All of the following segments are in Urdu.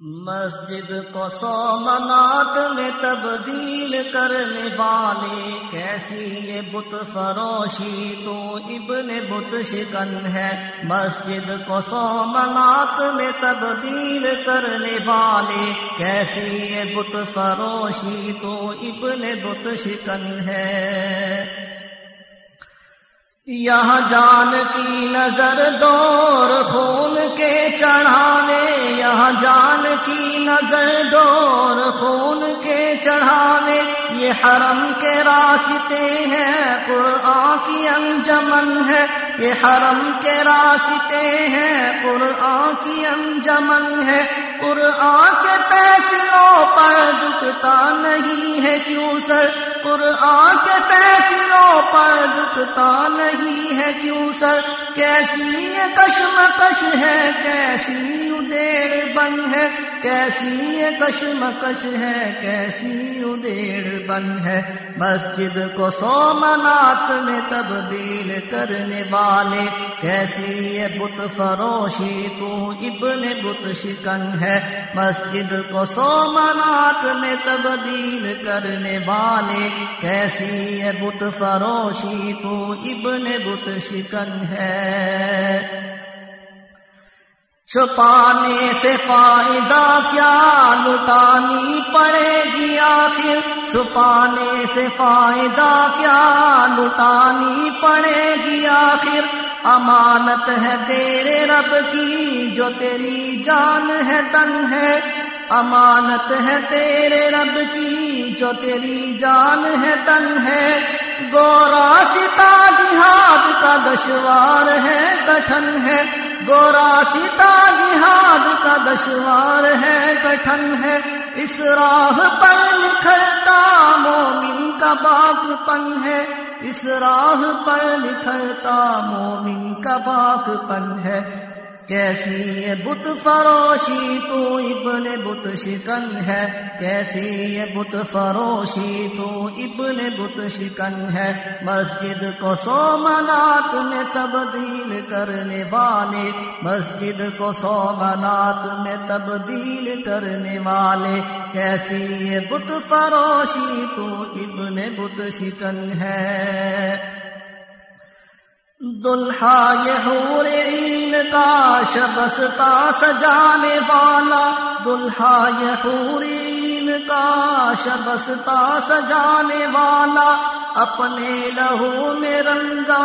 مسجد کو سومنات میں تبدیل کرنے والے، کیسی یہ بت فروشی تو ابن بت شکن ہے۔ مسجد کو سومنات میں تبدیل کرنے والے، کیسی یہ بت فروشی تو ابن بت شکن ہے۔ یہاں جان کی نظر دور خون کی نظر دور خون کے چڑھانے، یہ حرم کے راستے ہیں، قرآن کی انجمن ہے۔ یہ حرم کے راستے ہیں، قرآن کی انجمن ہے۔ قرآن کے فیصلوں پر جھکتا نہیں ہے کیوں سر؟ قرآن کے فیصلوں پر جھکتا نہیں ہے کیوں سر؟ کیسی کشمکش ہے، کیسی ادیڑ بن ہے؟ کیسی کشمکش ہے، کیسی ادیڑ بن ہے۔ مسجد کو سومنات میں تبدیل کرنے والے، کیسی یہ بت فروشی تو ابن بت شکن ہے۔ مسجد کو سومنات میں تبدیل کرنے والے، کیسی یہ بت فروشی تو ابن بت شکن ہے۔ چھپانے سے فائدہ کیا؟ لٹانی پڑے گی آخر۔ چھپانے سے فائدہ کیا؟ لٹانی پڑے گی آخر۔ امانت ہے تیرے رب کی، جو تیری جان ہے تن ہے۔ امانت ہے تیرے رب کی، جو تیری جان ہے تن ہے۔ گورا ستا جہاد کا دشوار ہے، گٹھن ہے۔ گورا سیتا جہاد کا دشوار ہے، کٹھن ہے۔ اس راہ پر نکھرتا مومن کا باغ پن ہے۔ اس راہ پر نکھرتا مومن کا باغ پن ہے۔ کیسی یہ بت فروشی تو ابن بت شکن ہے؟ کیسی یہ بت فروشی تو ابن بت شکن ہے؟ مسجد کو سومنات میں تبدیل کرنے والے، مسجد کو سومنات میں تبدیل کرنے والے۔ کیسی یہ بت فروشی تو ابن بت شکن ہے؟ دلہا یہ حور عین کا شبستا سجانے والا دلہا یہ کا شبستا سجانے والا اپنے لہو میں رنگا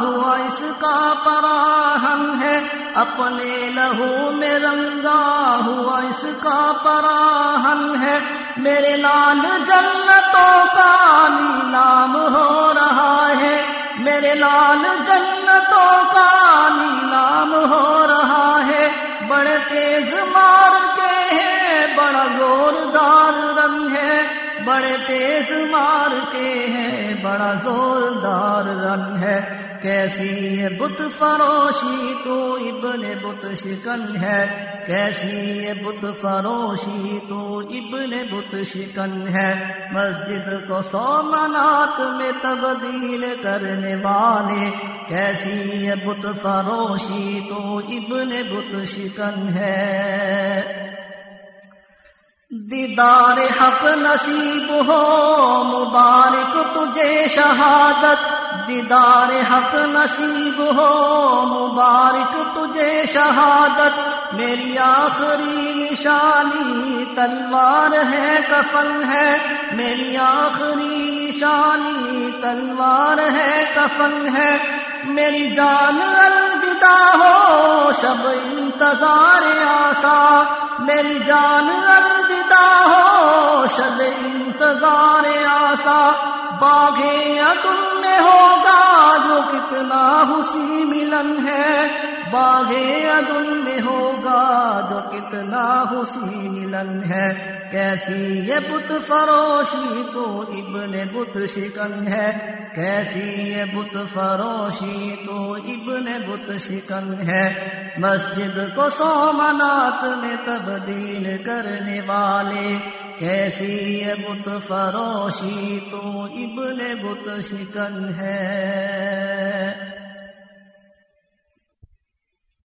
ہوا اس کا پراہم ہے اپنے لہو میں رنگا ہوا اس کا پراہم ہے میرے لال جنتوں کا نیلام ہو رہا ہے میرے لال جنتوں بڑے تیز مار کے ہیں، بڑا زوردار رنگ ہے۔ کیسی یہ بت فروشی تو ابن بت شکن ہے۔ کیسی یہ بت فروشی تو ابن بت شکن ہے۔ مسجد کو سومنات میں تبدیل کرنے والے۔ کیسی یہ بت فروشی تو ابن بت شکن ہے۔ دیدار حق نصیب ہو، مبارک تجھے شہادت۔ دیدار حق نصیب ہو، مبارک تجھے شہادت۔ میری آخری نشانی تلوار ہے، کفن ہے۔ میری آخری نشانی تلوار ہے، کفن ہے۔ میری جان الوداع ہو، شب انتظار آسا۔ میری جان الوداع ہو شب انتظار آسا۔ باغے تم میں ہوگا، جو کتنا خوشی ملن ہے۔ باغے عدل میں ہوگا جو کتنا خوشی ملن ہے۔ کیسی یہ بت فروشی تو ابن بت شکن ہے۔ کیسی یہ بت فروشی تو ابن بت شکن ہے۔ مسجد کو سومنات میں تبدیل کرنے والے۔ کیسی یہ بت فروشی تو ابن بت شکن ہے۔